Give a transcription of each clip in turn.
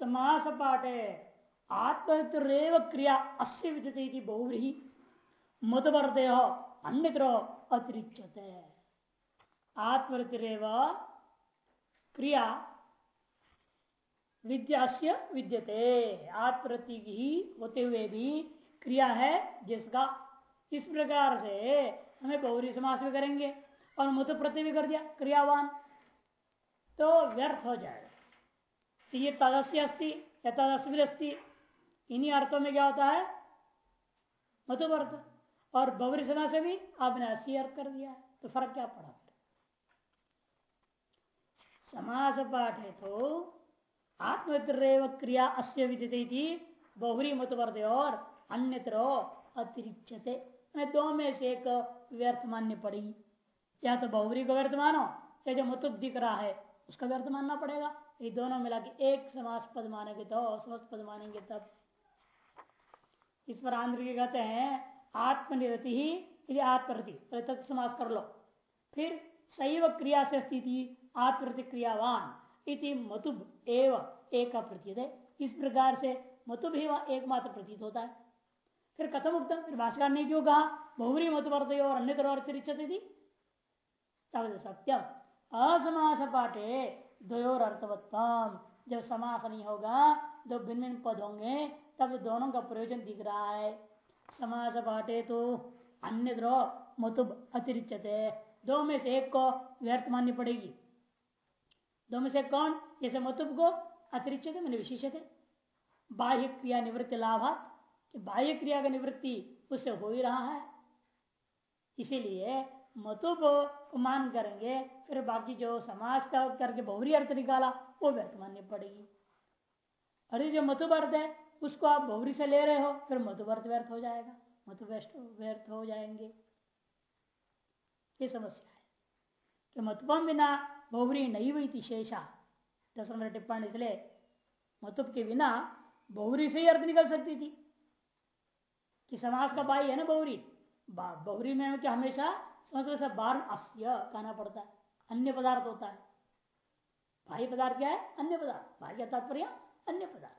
समास पाठ आत्मरेव क्रिया अस्य विद्यते बहुव्रीही। मतवर्दय अन्यत्र अतिरिच्यते। आत्मरेव क्रिया विद्या विद्यते। आत्मरति ही होते हुए भी क्रिया है जिसका इस प्रकार से हमें बहुरी समास भी करेंगे और मुत प्रति भी कर दिया, क्रियावान। तो व्यर्थ हो जाएगा। तो ये तदस्य अस्थि या तदस्वीर अस्थि इन्हीं अर्थों में क्या होता है? मतुवर्त और बहुरी समास से भी आपने अस्सी अर्थ कर दिया तो फ़र्क क्या पड़ा समास पाठ है तो आत्मत्र क्रिया अस्य विदित बहुरी मतवर्त और अन्यत्र अतिरिक्त दो में से एक व्यर्थ माननी पड़ेगी या तो बहुरी को व्यर्थ मानो, या जो मतुब दिख रहा है, उसका व्यर्थ मानना पड़ेगा। ये दोनों मिला के एक समास पद मानेंगे तो समस्त पद मानेंगे तब। इस पर आंध्र के कहते हैं, आत्मनिरति ही, यदि आत्मरति समास कर लो। फिर सैव क्रिया से स्थिति आत्मप्रतिक्रियावान इति मतुब एव एक प्रतीत है इस प्रकार से मतुब ही एकमात्र प्रतीत होता है। फिर कथम उत्तम फिर भाषा ने क्यों कहा? बहुरी मतवर्त और अन्य तब सत्यम। असमास पाठे द्वयोर अर्थवत्तम जब समास नहीं होगा, दो भिन्न भिन्न पद होंगे, तब दोनों का प्रयोजन दिख रहा है। समास पाठे तो अन्य द्रोह मतुब अतिरिचते दो में से एक को व्यर्थ माननी पड़ेगी। दो में से कौन? जैसे मतुब को अतिरिक्त मैंने विशेषक है बाह्य क्रिया निवृत्ति लाभ बाह्य क्रिया का निवृत्ति उससे हो ही रहा है। इसीलिए मतुब को मान करेंगे, फिर बाकी जो समाज का करके बहुरी अर्थ निकाला, वो व्यर्थ माननी पड़ेगी। अरे जो मतुब अर्थ है, उसको आप बहुरी से ले रहे हो, फिर मतुब अर्थ व्यर्थ हो जाएगा। मतु व्यर्थ हो जाएँगे। ये समस्या है कि मतुबम बिना बहुरी नहीं हुई थी शेषा। दस नंबर टिप्पणी इसलिए मतुब के बिना बहुरी से ही अर्थ निकल सकती थी। कि समाज का बाई है ना बहुरी? बहुरी में क्या हमेशा संस्कृत से बार अस्य कहना पड़ता है। अन्य पदार्थ होता है। बाह्य पदार्थ क्या है? अन्य पदार्थ। बाह्य तात्पर्य, अन्य पदार्थ।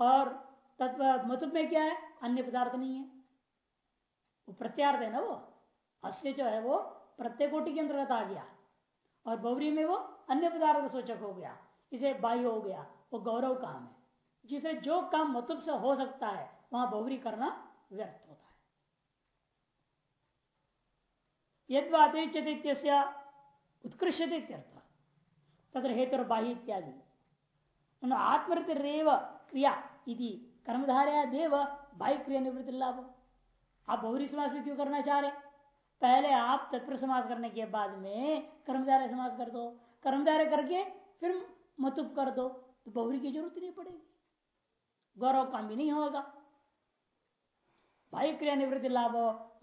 और तत्व मतुब में क्या है? अन्य पदार्थ नहीं है। वो प्रत्यार्थ है ना वो? अस्य जो है वो प्रत्येकोटि के अंतर्गत आ गया। और बौरी में वो अन्य पदार्थ का सूचक हो गया। इसे बाह्य हो गया। वो गौरव काम है। जिसे जो काम मतलब से हो सकता है, वहाँ बहुरी करना व्यर्थ। यद उत्कृष्ट तथा हेतु बाह्य इत्यादि आत्मृत क्रिया यदि कर्मधारया देव बाह्य क्रिया निवृत्ति लाभ आप बहुरी समाज में क्यों करना चाह रहे पहले आप तत्पर समाज करने के बाद में कर्मधारय समाज कर दो कर्मधारय करके फिर मतुप कर दो तो बहुरी की ज़रूरत नहीं पड़ेगी। गौरव काम भी नहीं होगा। भाई क्रिया निवृत्ति लाभ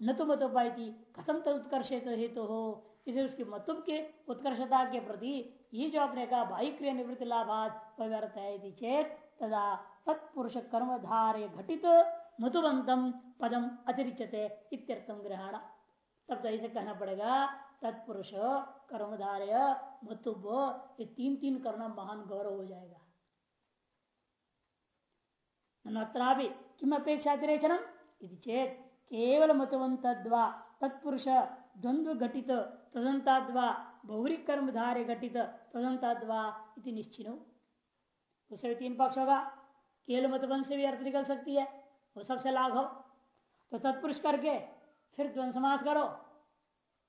न तो मत उपाय थी कथम तद उत्कर्ष हेतु? हो इसे उसकी मतुब के उत्कर्षता के प्रति ये जो आपने कहा भाई क्रिया निवृत्ति लाभात व्यर्थ है चेत, तदा तत्पुरुष कर्मधार्य घटित मतुबंतम पदम अतिरिचते इत्यर्थम ग्रहण। तब तो ऐसे कहना पड़ेगा तत्पुरुष कर्मधार्य मतुब ये तीन तीन करना महान गौरव हो जाएगा। किम अपेक्षा चेत केवल मतवंत तत्पुरुष द्वंद्व घटित तदंताद्वा बहुरी कर्मधार्य घटित तदंताद्वा निश्चिनो। उससे तीन पक्ष होगा केवल मतवंत से भी अर्थ निकल सकती है, वो सबसे लाभ हो तो तत्पुरुष करके फिर द्वंद समास करो।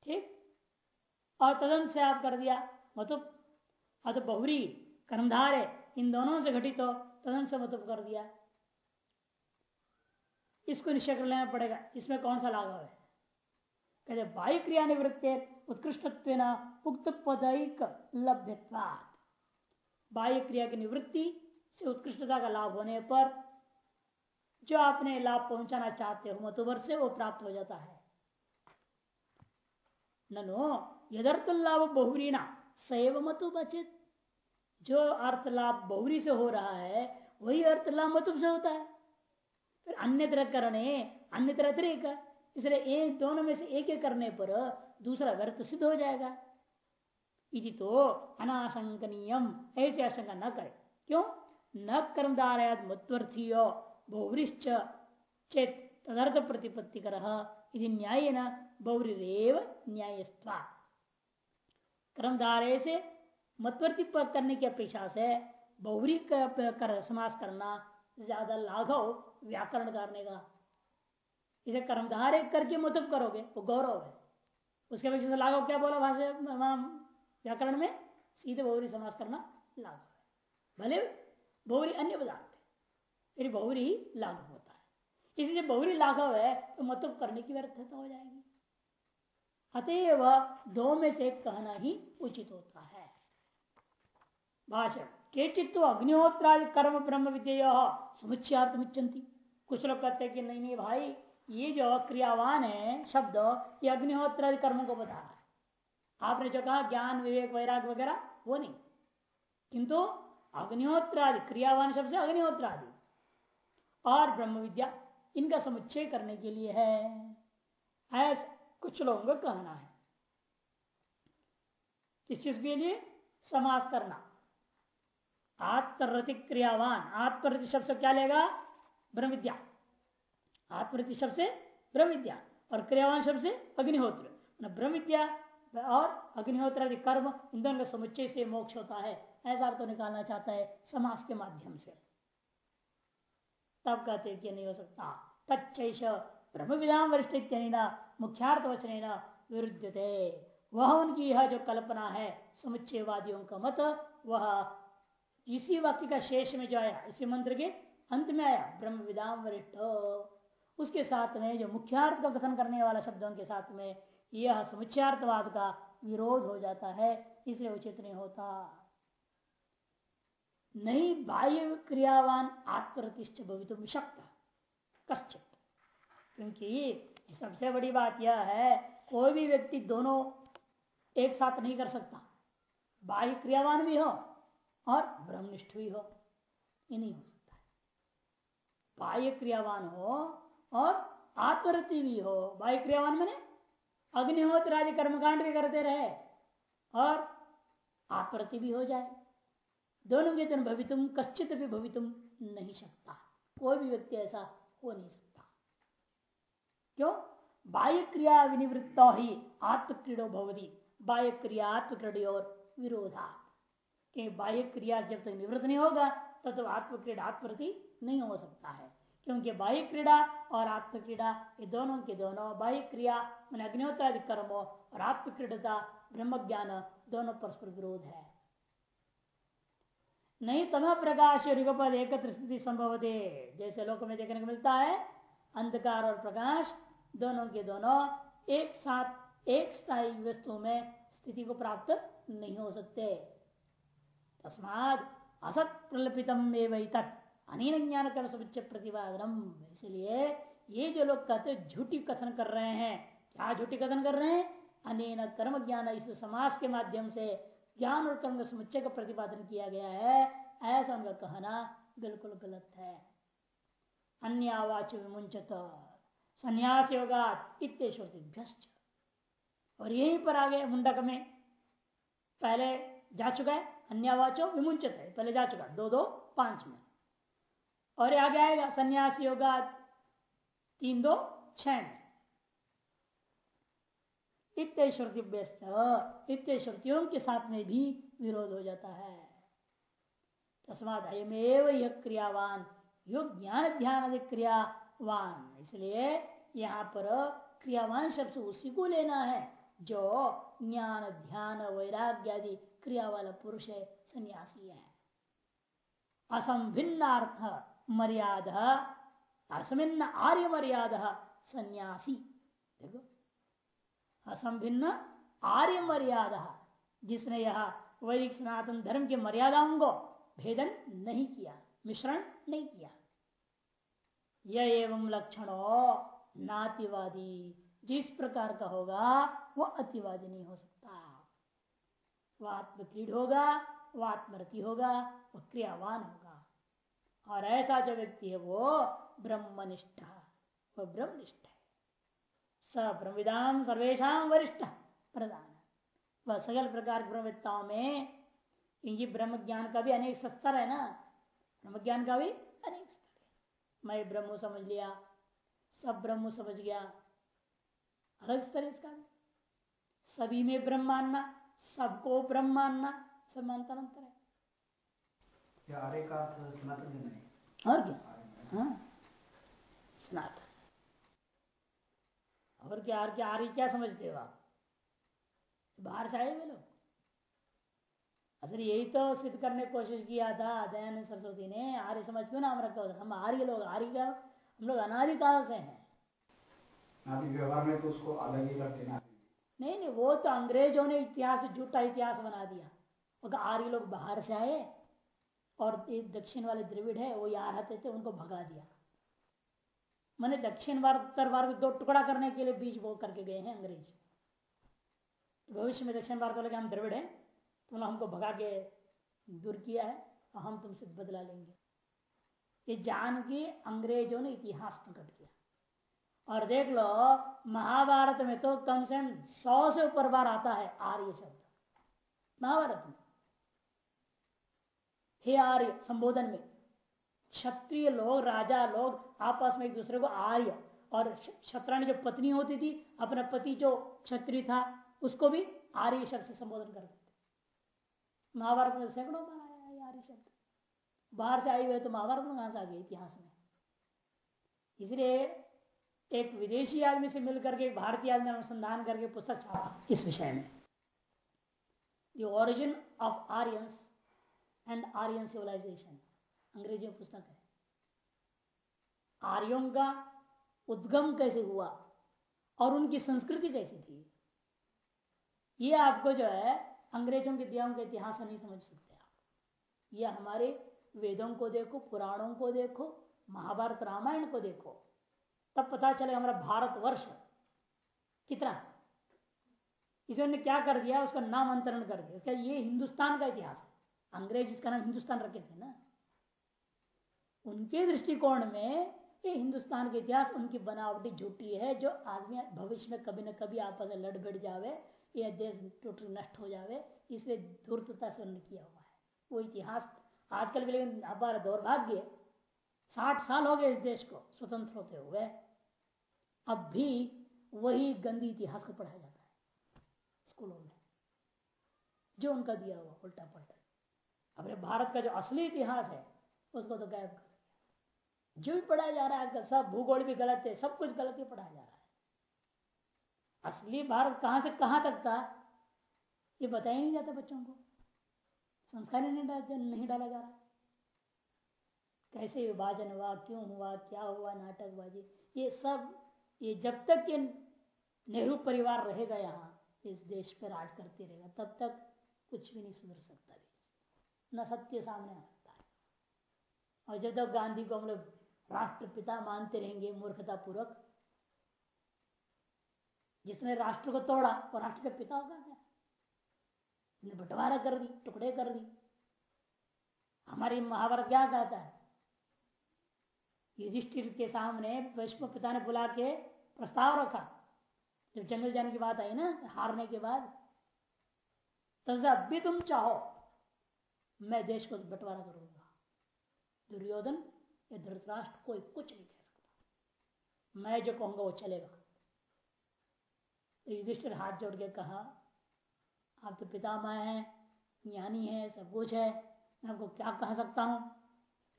ठीक? और तदन से आप कर दिया। मतुब अत बहुरी, कर्मधार, इन दोनों से घटित हो तदन से मतुब कर दिया। इसको निश्चय कर लेना पड़ेगा। इसमें कौन सा लाघव है? कहते बाह्य क्रिया निवृत्ति उत्कृष्ट उक्त पदैक लभ्यता बाह्य क्रिया की निवृत्ति से उत्कृष्टता का लाभ होने पर जो आपने लाभ पहुंचाना चाहते हो मतुबर से वो प्राप्त हो जाता है। ननो यदर्थ लाभ बहुरी ना सैव मतु बचित जो अर्थ लाभ बहुरी से हो रहा है, वही अर्थ लाभ मतुब से होता है। फिर तरह करने, अन्य तरह तरह इसलिए एक, दोनों में से एक एक करने पर दूसरा व्यर्थ सिद्ध हो जाएगा। यदि तो अनाशंकनीयम। ऐसे आशंका न करे। क्यों? न कर्मदारयाद मत्वर्थीयो बहुवृश्च चेत तदर्थ प्रतिपत्ति कर न्याय न बहुरेव न्यायस्वा कर्मधारय से मतवर्ती करने की अपेक्षा से बहुरी कर समास करना ज़्यादा लाघव व्याकरण करने का। इसे कर्मधार एक करके मतलब करोगे, वो गौरव है। उसके अपेक्षा से लाघव क्या बोला भाषा व्याकरण में सीधे बहुरी समास करना लाघव है। भले बहुरी अन्य पदार्थ फिर बहुरी ही लाघव होता है। इसलिए बहुरी लाघव है तो मतलब करने की व्यर्थता हो जाएगी। अतएव दो में से कहना ही उचित होता है। भाषण के चित्तो अग्निहोत्रादि कर्म ब्रह्म विद्य समुच्चार्थ मुच्चंती कुछ लोग कहते हैं कि नहीं नहीं भाई, ये जो क्रियावान है, शब्द, ये अग्निहोत्रादि कर्मों को बता रहा है। आपने जो कहा, ज्ञान, विवेक, वैराग वगैरह, वो नहीं। किंतु अग्निहोत्रादि क्रियावान शब्द से अग्निहोत्रादि और ब्रह्म विद्या, इनका समुच्चय करने के लिए है। ऐसा कुछ लोगों का कहना है। किस चीज़ के लिए? समास करना। आत्मरति क्रियावान। आत्मरति शब्द क्या लेगा? ब्रह्म विद्या आत्मरति शब्द से ब्रह्म विद्या और क्रियावान शब्द से अग्निहोत्र। ब्रह्म विद्या और अग्निहोत्र आदि कर्म, इन दोनों के समुच्चय से मोक्ष होता है, ऐसा अर्थ निकालना चाहता है समास के माध्यम से। तब कहते कि नहीं हो सकता। तच्च ब्रह्म विधान वरिष्ठ इतना मुख्यार्थ वचन विरुद्ध वह उनकी यह जो कल्पना है, समुच्चयवादियों का मत, वह इसी वाक्य का शेष में जो आया, इसी मंत्र के अंत में आया ब्रह्म विदाम वरिष्ठ उसके साथ में जो मुख्यार्थ का कथन करने वाला शब्दों के साथ में यह समुच्चार्थवाद का विरोध हो जाता है, इसलिए उचित नहीं होता। नहीं बाह्य क्रियावान आत्मप्रतिष्ठ भवित शक्त, कश्चित। क्योंकि सबसे बड़ी बात यह है, कोई भी व्यक्ति दोनों एक साथ नहीं कर सकता। बाह्य क्रियावान भी हो और ब्रह्मनिष्ठ भी हो, ये नहीं हो बाह्य क्रियावान हो और आत्मरति भी हो। बाह्य क्रियावान मैंने अग्निहोत्र आदि कर्मकांड भी करते रहे और आत्मरति भी हो जाए। दोनों के दिन भवितुम, कश्चित भी भवितुम नहीं सकता। कोई भी व्यक्ति ऐसा हो नहीं सकता। क्यों? बाह्य क्रिया विनिवृत्ता ही आत्मक्रीडो भवती। बाह्य क्रिया आत्मक्रीडी और विरोधा बाह्य क्रिया जब तक निवृत्त नहीं होगा, तब तो आत्मक्रीड़ा आत्मप्रति नहीं हो सकता है। क्योंकि बाह्य क्रीड़ा और आत्म क्रीड़ा ये दोनों के दोनों बाह्य क्रिया, मैंने अग्निहोत्रादि कर्म और आत्म क्रीडता ब्रह्म ज्ञान दोनों परस्पर विरोध है। नहीं तम प्रकाश युगपद एकत्र स्थिति संभव दे जैसे लोक में देखने को मिलता है, अंधकार और प्रकाश दोनों के दोनों एक साथ, एक स्थायी वस्तु में स्थिति को प्राप्त नहीं हो सकते। तस्माद असत प्रलपितम एवं तत् अनिन ज्ञान कर्म समुच्चय प्रतिपादनम इसलिए ये जो लोग कहते झूठी कथन कर रहे हैं, क्या झूठी कथन कर रहे हैं? अनेन कर्म ज्ञान इस समाज के माध्यम से ज्ञान और कर्म समुच्चय का प्रतिपादन किया गया है। ऐसा उनका कहना बिल्कुल गलत है। अन्य आवाच विमुंचत संन्यास योगा इत्यश्वतिभ्यस्त और यहीं पर आगे मुंडक में पहले जा चुका है, अन्यवाचो विमुंचत है, पहले जा चुका दो दो, पाँच में। और आगे आएगा सन्यास योगा तीन दो छह। श्रुति व्यस्त श्रुतियों के साथ में भी विरोध हो जाता है। तस्मात अयमेव यह क्रियावान योग ज्ञान ध्यान क्रियावान। इसलिए यहाँ पर क्रियावान शब्द उसी को लेना है, जो ज्ञान, ध्यान, वैराग्य आदि क्रिया वाला पुरुष है, सन्यासी है। असंभिन्नार्थ। मर्यादा। असमिन्न आर्य मर्यादा सन्यासी। देखो। असंभिन्न आर्य मर्यादा जिसने यह वैदिक सनातन धर्म की मर्यादाओं को भेदन नहीं किया, मिश्रण नहीं किया। यह एवं लक्षण, नातिवादी। जिस प्रकार का होगा, वो अतिवादी नहीं हो सकता। वह आत्मक्रीड होगा वह आत्मरति होगा वह क्रियावान होगा। और ऐसा जो व्यक्ति है वो ब्रह्मनिष्ठ वह ब्रह्मनिष्ठ है। स ब्रह्मविदाम सर्वेशा वरिष्ठ प्रधान। वह सगल प्रकार ब्रह्मविद्ताओं में, इनकी ब्रह्म ज्ञान का भी अनेक स्तर है ना? ब्रह्म ज्ञान का भी अनेक स्तर मैं ब्रह्म समझ लिया, सब ब्रह्म समझ गया। अलग स्तर इसका भी। सभी में ब्रह्म मानना, सबको ब्रह्म मानना मानता अंतर है। आर्य का सनातन नहीं। और क्या? हाँ। सनातन। और क्या आर्य आर्य क्या समझते हो आप? बाहर से आए वे लोग? असल यही तो सिद्ध करने की कोशिश किया था दयानंद सरस्वती ने। आर्य समझ क्यों नाम रखा होता? हम आर्य लोग आर्य का हम लोग अनादिकाल से हैं। व्यवहार में तो उसको अलग ही करते ना नहीं नहीं वो तो अंग्रेज़ों ने इतिहास झूठा इतिहास बना दिया। आर्य लोग बाहर से आए। और दक्षिण वाले द्रविड़ है, वो यहाँ रहते थे, उनको भगा दिया। मैंने दक्षिण भारत उत्तर भारत दो टुकड़ा करने के लिए बीच बो करके गए हैं अंग्रेज़। भविष्य में दक्षिण भारत वाले हम द्रविड़ है तो उन्होंने हमको भगा के दूर किया है, और हम तुमसे बदला लेंगे। ये जान के अंग्रेज़ों ने इतिहास प्रकट किया। और देख लो, महाभारत में तो कम से कम सौ से ऊपर बार आता है आर्य शब्द। महाभारत में। हे आर्य, संबोधन में। क्षत्रिय लोग, राजा लोग, आपस में एक दूसरे को आर्य और क्षत्राणी जो पत्नी होती थी, अपना पति जो क्षत्रिय था, उसको भी आर्य शब्द से संबोधन करते थे महाभारत में सैकड़ों बार आया आर्य शब्द। बाहर से आई हुए तो महाभारत में कहाँ से आ गए इतिहास में? इसलिए एक विदेशी आदमी से मिलकर के भारतीय आदमी अनुसंधान करके पुस्तक छापा इस विषय में। The origin of Aryans and Aryan civilization अंग्रेज़ी में पुस्तक है? आर्यों का उद्गम कैसे हुआ? और उनकी संस्कृति कैसी थी? ये आपको जो है, अंग्रेज़ों के दिया के इतिहास नहीं समझ सकते आप। ये हमारे वेदों को देखो, पुराणों को देखो, महाभारत रामायण को देखो, तब पता चले हमारा भारतवर्ष कितना है। इसने क्या कर दिया, उसका नामांतरण कर दिया। उसका ये हिंदुस्तान का इतिहास है। अंग्रेज़ इसका नाम हिंदुस्तान रखे थे ना? उनके दृष्टिकोण में ये हिंदुस्तान के इतिहास, उनकी बनावटी झूठी है, जो आदमी भविष्य में कभी न कभी आपस में लड़ भिड़ जावे यह देश टोटल नष्ट हो जावे, इसलिए धूर्तता से उन्होंने किया हुआ है। वो इतिहास आजकल भी, लेकिन हमारा दौर्भाग्य साठ साल हो गए इस देश को स्वतंत्र होते हुए। अब भी वही गंदी इतिहास को पढ़ाया जाता है स्कूलों में, जो उनका दिया हुआ उल्टा पलटा। अपने भारत का जो असली इतिहास है, उसको तो गायब कर जो भी पढ़ाया जा रहा है आजकल, सब भूगोल भी गलत है, सब कुछ गलत ही पढ़ाया जा रहा है। असली भारत कहाँ से कहाँ तक था, ये बताया नहीं जाता बच्चों को। संस्कार नहीं डाला नहीं डाला जा रहा। कैसे विभाजन हुआ, क्यों हुआ, क्या हुआ, नाटकबाजी, ये सब, ये जब तक ये नेहरू परिवार रहेगा यहाँ, इस देश पर राज करते रहेगा, तब तक कुछ भी नहीं सुधर सकता। न सत्य सामने आ सकता है। और जब तक गांधी को हम लोग राष्ट्रपिता मानते रहेंगे मूर्खता पूर्वक जिसने राष्ट्र को तोड़ा, वो राष्ट्र के पिता होगा क्या? बंटवारा कर दी, टुकड़े कर दी। हमारी महाभारत क्या कहता है? युधिष्ठिर के सामने वैष्णव पिता ने बुला के प्रस्ताव रखा। जब जंगल जाने की बात आई ना, हारने के बाद तो अब भी तुम चाहो मैं देश को बंटवारा करूँगा। दुर्योधन या धृतराष्ट्र कोई कुछ नहीं कह सकता। मैं जो कहूँगा वो चलेगा। तो युधिष्ठिर हाथ जोड़ के कहा, आप तो पितामह हैं, ज्ञानी है, सब कुछ है। मैं आपको क्या कह सकता हूँ?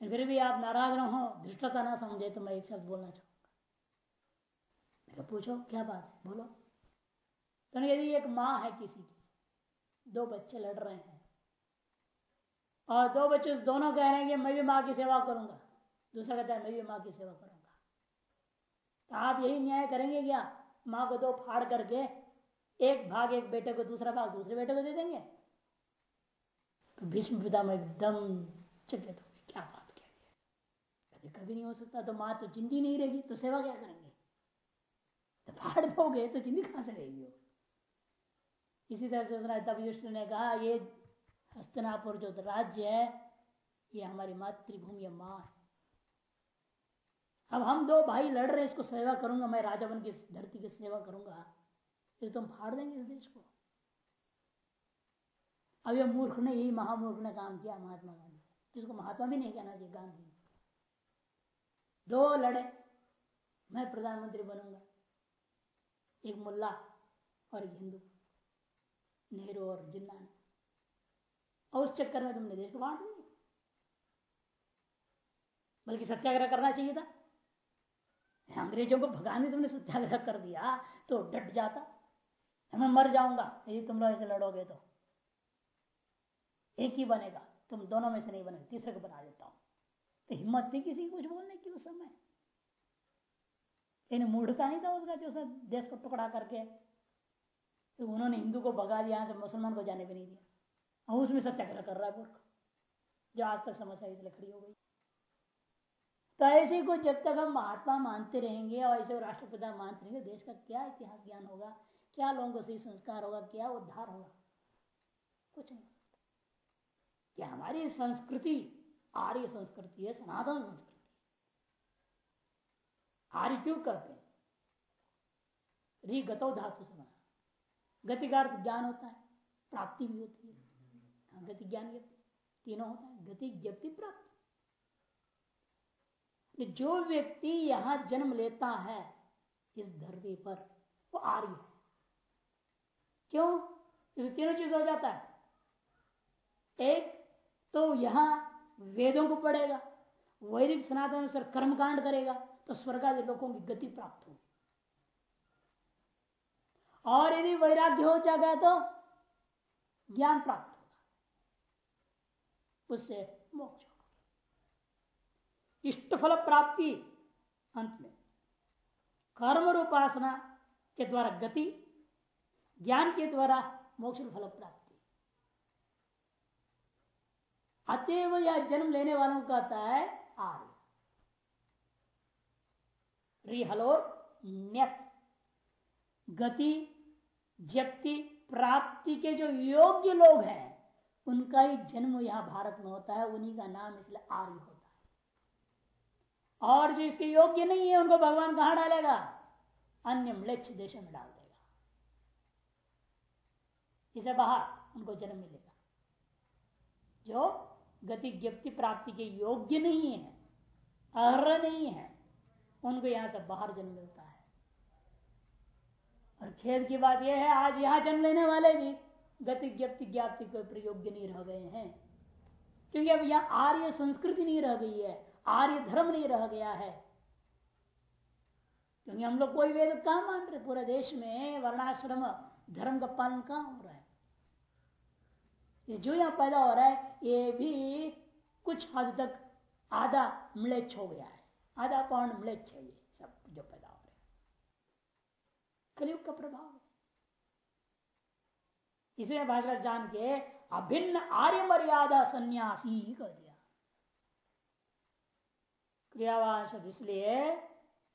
फिर भी आप नाराज़ न हो, धृष्टता ना समझे तो मैं एक शब्द बोलना चाहूँगा। पूछो, क्या बात है? बोलो। तो यदि एक माँ है किसी की, दो बच्चे लड़ रहे हैं और दो बच्चे दोनों कह रहे हैं कि मैं भी माँ की सेवा करूँगा। दूसरा कहता है, मैं भी माँ की सेवा करूँगा। तो आप यही न्याय करेंगे क्या? माँ को दो फाड़ करके एक भाग एक बेटे को दूसरा भाग दूसरे बेटे को दे देंगे? तो भीष्म पिता में एकदम चकित हो गए। क्या बात कह कभी कभी नहीं हो सकता तो माँ तो जिंदी नहीं रहेगी तो सेवा क्या करेंगे? तो फाड़ दोगे तो जिंदी कहाँ से रहेगी इसी तरह से उसने तब युष्ट ने कहा, ये हस्तनापुर जो राज्य है, ये हमारी मातृभूमि माँ है। अब हम दो भाई लड़ रहे हैं, इसको सेवा करूँगा, मैं राजा बन की धरती की सेवा करूँगा। फिर तुम फाड़ देंगे इस देश को। अब ये मूर्ख ने, यही महामूर्ख ने काम किया महात्मा गांधी। जिसको महात्मा भी नहीं कहना चाहिए, गांधी। दो लड़े, मैं प्रधानमंत्री बनूँगा। एक मुल्ला और एक हिंदू। नेहरू और जिन्ना ने और उस चक्कर में तुमने देश को बांट दिया। बल्कि सत्याग्रह करना चाहिए था। अंग्रेज़ों को भगाने तुमने सत्याग्रह कर दिया तो डट जाता। मैं मर जाऊँगा। यदि तुम लोग ऐसे लड़ोगे तो। एक ही बनेगा। तुम दोनों में से नहीं बनेगा। तीसरे को बना देता हूँ। तो हिम्मत नहीं किसी कुछ बोलने की उस समय। इन मूढ़ नहीं था उसका जो देश को टुकड़ा करके। तो उन्होंने हिंदू को भगा दिया से मुसलमान को जाने भी नहीं दिया। और उसमें सत्याग्रह कर रहा है मूर्ख। जो आज तक समस्या इसलिए खड़ी हो गई। तो ऐसे को जब तक हम महात्मा मानते रहेंगे और ऐसे राष्ट्रपिता मानते रहेंगे देश का क्या इतिहास ज्ञान होगा क्या लोगों को सही संस्कार होगा क्या उद्धार होगा? कुछ नहीं। क्या हमारी संस्कृति आर्य संस्कृति है सनातन संस्कृति? आर्य क्यों कहते हैं? गतो धातु से गति का ज्ञान होता है प्राप्ति भी होती हाँ, गति ज्ञान व्यक्ति। तीनों होता है, गति ज्ञप्ति प्राप्ति। जो व्यक्ति यहाँ जन्म लेता है, इस धरती पर, वो आर्य है। क्यों? इसे तीनों चीज़ हो जाता है। एक तो यहाँ वेदों को पढ़ेगा, वैदिक सनातन कर्मकांड करेगा तो स्वर्ग आदि लोगों की गति प्राप्त होगी। और यदि वैराग्य हो जाएगा तो ज्ञान प्राप्त। उससे मोक्ष होगा। इष्ट फल प्राप्ति अंत में। कर्म रूपासना के द्वारा गति, ज्ञान के द्वारा मोक्ष फल प्राप्ति अतएव या जन्म लेने वालों का कहता है आर्य। रिहलोर न्यत। गति जप्ति प्राप्ति के जो योग्य लोग हैं उनका ही जन्म यहाँ भारत में होता है, उन्हीं का नाम इसलिए आर्य होता है। और जो इसके योग्य नहीं है, उनको भगवान कहाँ डालेगा? अन्य मृक्ष देश में डाल देगा। इसे बाहर उनको जन्म मिलेगा। जो गति ज्ञप्ति प्राप्ति के योग्य नहीं है अर्ह नहीं है, उनको यहाँ से बाहर जन्म मिलता है। और खेद की बात यह है, आज यहाँ जन्म लेने वाले भी गति ज्ञप्ति ज्ञाप्ति के प्रयोग्य नहीं रह गए हैं। क्योंकि अब यहाँ आर्य संस्कृति नहीं रह गई है, आर्य धर्म नहीं रह गया है। क्योंकि हम लोग कोई वेद कहा मान रहे? पूरे देश में वर्णाश्रम, धर्म का पालन कहाँ हो रहा है? ये जो यहाँ पैदा हो रहा है, ये भी कुछ हद तक आधा मिलेच हो गया है। आधा पौन मिलेच चाहिए सब जो पैदा हो रहा है। कलयुग का प्रभाव है। इसलिए भाषा जान के अभिन्न आर्य मर्यादा सन्यासी कर दिया। क्रियावान शब्द इसलिए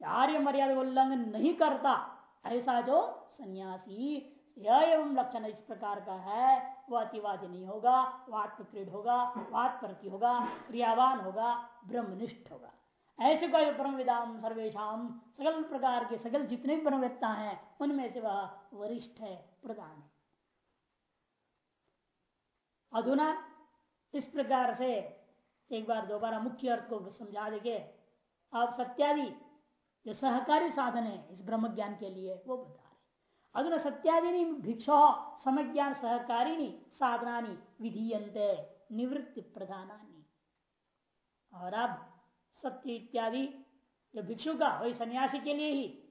आर्य मर्यादा उल्लंघन नहीं करता, ऐसा जो सन्यासी एवं लक्षण इस प्रकार का है वह अतिवादी नहीं होगा वह आत्मक्रीड होगा वात्प्रति होगा, क्रियावान होगा, ब्रह्मनिष्ठ होगा। ऐसे कोई ब्रह्म विदाम सर्वेशम सकल प्रकार के सकल जितने भी ब्रह्मवेत्ता हैं, उनमें से वह वरिष्ठ है, प्रधान है। अधुना इस प्रकार से एक बार दोबारा मुख्य अर्थ को समझा देंगे आप सत्यादि जो सहकारी साधन है इस ब्रह्म ज्ञान के लिए वो बता रहे अधुना सत्यादि भिक्षो समज्ञान सहकारी साधना विधीयंते निवृत्ति प्रधानानी। और अब सत्य इत्यादि जो भिक्षु का, वही सन्यासी के लिए ही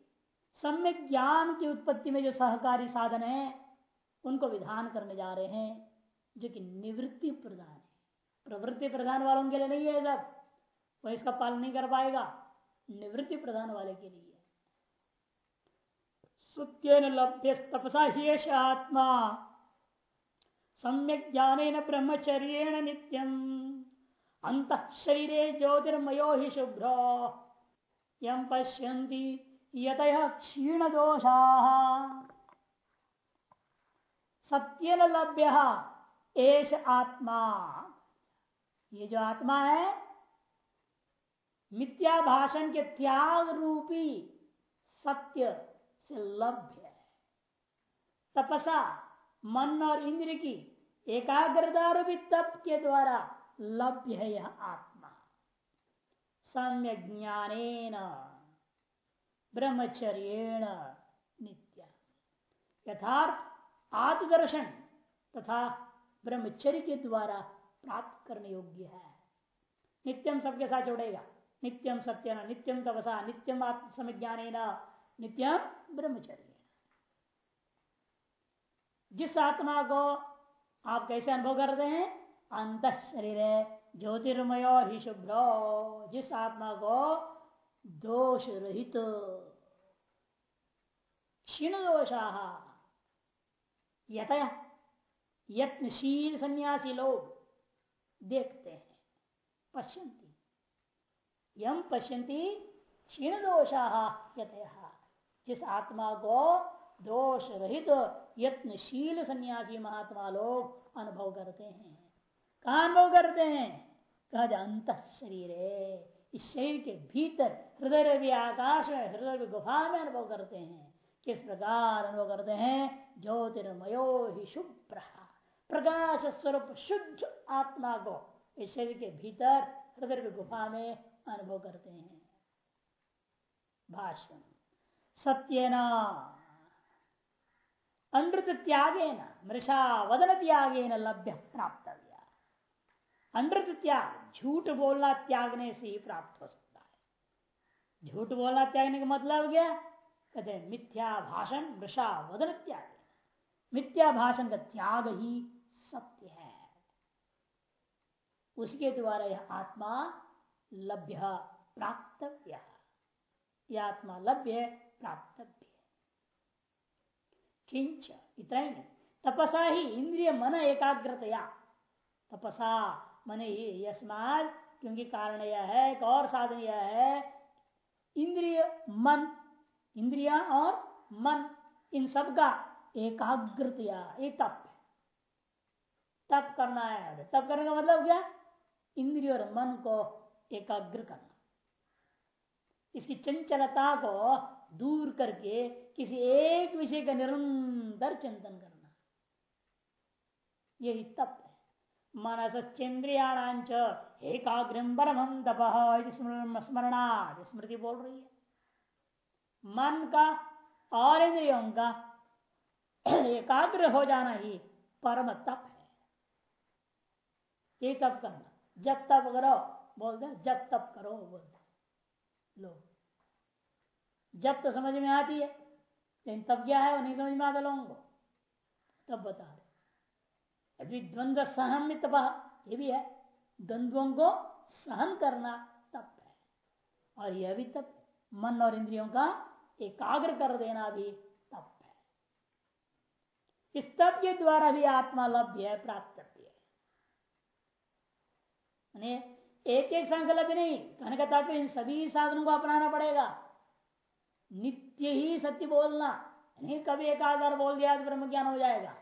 सम्यक ज्ञान की उत्पत्ति में जो सहकारी साधन है, उनको विधान करने जा रहे हैं। जो कि निवृत्ति प्रधान है। प्रवृत्ति प्रधान वालों के लिए नहीं है सब। वह इसका पालन नहीं कर पाएगा। निवृत्ति प्रधान वाले के लिए। लभ्य तपसा ही आत्मा। सम्यक ज्ञान ब्रह्मचर्य नित्यम। अंत शरीर ज्योतिर्मयो ही शुभ्र। यम पश्यन्ति यत क्षीण दोषा सत्यन लभ्य। एश आत्मा। ये जो आत्मा है, मिथ्या भाषण के त्याग रूपी सत्य से लभ्य है। तपसा मन और इंद्र की एकाग्रता रूपी तप के द्वारा लभ्य है यह आत्मा। सम्य ज्ञान ब्रह्मचर्य नित्या। यथार्थ आत्मदर्शन तथा ब्रह्मचर्य के द्वारा प्राप्त करने योग्य है। नित्यम सबके साथ जोड़ेगा। नित्यम सत्य नित्यम तपसा, नित्यम आत्म समज्ञान नित्यम ब्रह्मचर्य जिस आत्मा को आप कैसे अनुभव करते हैं? अंत शरीर ज्योतिर्मय ही शुभ्र। जिस आत्मा को दोष रहित क्षीण दोषा यत यत्नशील सन्यासी लोग देखते हैं पश्यंती यम पश्यंती क्षीण दोषा जिस आत्मा को दोष रहित यत्नशील सन्यासी महात्मा लोग अनुभव करते हैं। कहा अनुभव करते हैं? कहा अंत शरीर इस शरीर के भीतर हृदय भी आकाश में हृदय भी गुफा में अनुभव करते हैं। किस प्रकार अनुभव करते हैं? ज्योतिर्मयो ही शुभ्र। प्रकाश स्वरूप शुद्ध आत्मा को इस शरीर के भीतर हृदय गुफा में अनुभव करते हैं। भाषण सत्यना, अनृत त्यागे न मृषा वदन त्यागे न लभ्य प्राप्त अनृत त्याग, झूठ बोलना त्यागने से ही प्राप्त हो सकता है। झूठ बोलना त्यागने का मतलब क्या? कहते मिथ्या भाषण, मृषा वदन त्याग मिथ्या भाषण का त्याग ही सत्य है। उसके द्वारा यह आत्मा लभ्य, प्राप्तव्य। यह आत्मा लभ्य प्राप्तव्य किंच, इतना ही नहीं। तपसा ही इंद्रिय मन एकाग्रतया। तपसा मन ही यस्मात, क्योंकि कारण यह है, एक और साधन यह है, इंद्रिय मन, इंद्रिया और मन, इन सब का एकाग्रतया ये तप तप करना है तप करने का मतलब क्या? इंद्रिय और मन को एकाग्र करना। इसकी चंचलता को दूर करके किसी एक विषय का निरंतर चिंतन करना। यही तप है। मनसचेन्द्रियाणांच एकाग्रम परम तप स्मरणा स्मृति बोल रही है। मन का और इंद्रियों का एकाग्र हो जाना ही परम तप है। ये तप करना। जब तप करो, बोलते जब तप करो, बोलते लोग जब तो समझ में आती है, लेकिन तब क्या है, वो नहीं समझ में आता लोगों को। तब बता रहे अभी द्वंद्व सहन तप ये भी है, द्वंद्वों को सहन करना तप है। और यह भी तप मन और इंद्रियों का एकाग्र कर देना भी तप है। इस तप के द्वारा भी आत्मा लभ्य है, प्राप्त एक एक साधन से नहीं, कहने का तात्पर्य इन सभी साधनों को अपनाना पड़ेगा। नित्य ही सत्य बोलना, नहीं कभी एक आधार बोल दिया तो ब्रह्म ज्ञान हो जाएगा।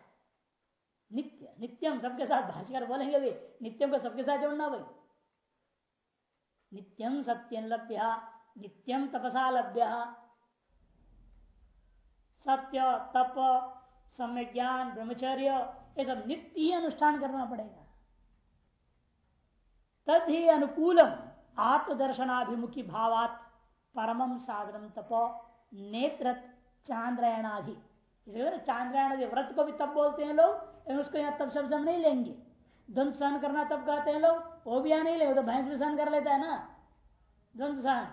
नित्य, नित्यम सबके साथ भाषकर बोलेंगे भी, नित्यम को सबके साथ जोड़ना भाई। नित्यम सत्यम लभ्य, नित्यम तपसा लभ्य। सत्य, तप सम्य ज्ञान, ब्रह्मचर्य, ये सब नित्य ही अनुष्ठान करना पड़ेगा। तद ही अनुकूलम आत्मदर्शनाभिमुखी भावात परमम साधनम तपो नेत्र चांद्रायणाधि चांद्रायणाधि व्रत को भी तब बोलते हैं लोग उसको यहाँ तब शब्द हम नहीं लेंगे। द्वंद सहन करना तब कहते हैं लोग, वो भी यहाँ नहीं लेंगे तो भैंस भी सहन कर लेता है ना। द्वंद सहन।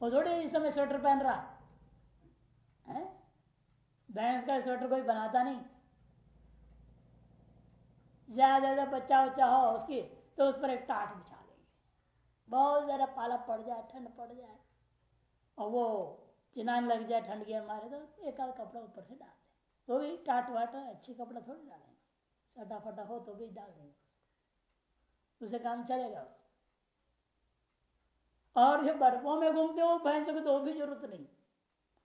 वो थोड़ी इस समय स्वेटर पहन रहा। है? भैंस का स्वेटर कोई बनाता नहीं। ज़्यादा ज़्यादा बच्चा बच्चा हो, उसकी तो उस पर एक टाट बिछा देंगे। बहुत ज़्यादा पाला पड़ जाए, ठंड पड़ जाए, और वो चिनान लग जाए ठंड के हमारे तो एक आध कपड़ा ऊपर से डाल दें तो भी टाट वाट अच्छी कपड़ा थोड़ी डालेंगे। सटा फटा हो तो भी डाल देंगे। उसे काम चलेगा। और जो बर्फों में घूमते हो, भैंसों को तो भी ज़रूरत नहीं।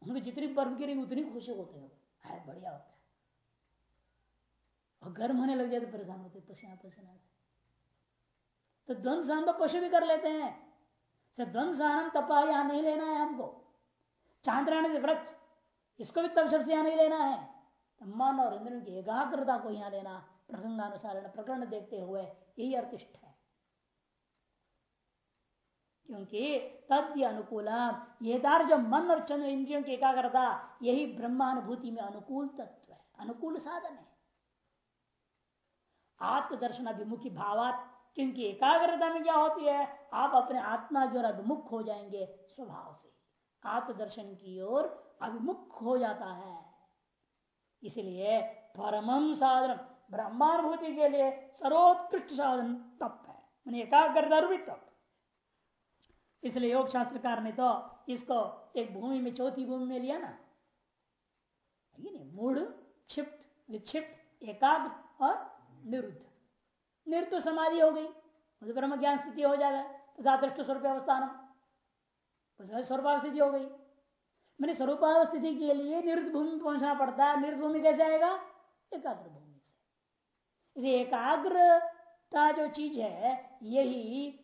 उनकी जितनी बर्फ़ गिरेगी, उतनी खुशी होते हैं है बढ़िया होता है। और गर्म होने लग जाए तो परेशान होते पसीना पसीना तो द्वंद सहन तो पशु भी कर लेते हैं। द्वंद सहन तपा यहाँ नहीं लेना है हमको। चांद्रायण व्रत, इसको भी तब सबसे यहाँ नहीं लेना है। तो मन और इंद्र की एकाग्रता को यहाँ लेना प्रसंगानुसार प्रकरण देखते हुए यही अर्थिष्ट है। क्योंकि तद्य अनुकूल ये दार जो मन और चंद्र इंद्रियों की एकाग्रता, यही ब्रह्मानुभूति में अनुकूल तत्व है, अनुकूल साधन है। आत्मदर्शन अभिमुखी भावात क्योंकि एकाग्रता में क्या होती है? आप अपने आत्मा ओर अभिमुख हो जाएँगे स्वभाव से। आत्मदर्शन की ओर अभिमुख हो जाता है। इसलिए परमम साधन, ब्रह्मानुभूति के लिए सर्वोत्कृष्ट साधन तप है। मैंने एकाग्रता रूपी तप। इसलिए योग शास्त्रकार ने तो इसको एक भूमि में, चौथी भूमि में लिया ना। ये नहीं मूड क्षिप्त, विक्षिप्त, एकाग्र और निरुद्ध। निरुद्ध समाधि हो गई। उसे ब्रह्म ज्ञान स्थिति हो जाएगा तथा दृष्ट स्वरूप अवस्थान स्वरूपावस्थिति हो गई। मैंने स्वरूपावस्थिति के लिए निरुद्ध भूमि पहुँचना पड़ता है। निरुद्ध भूमि कैसे आएगा? एकाग्र भूमि से एकाग्रता जो चीज़ है, यही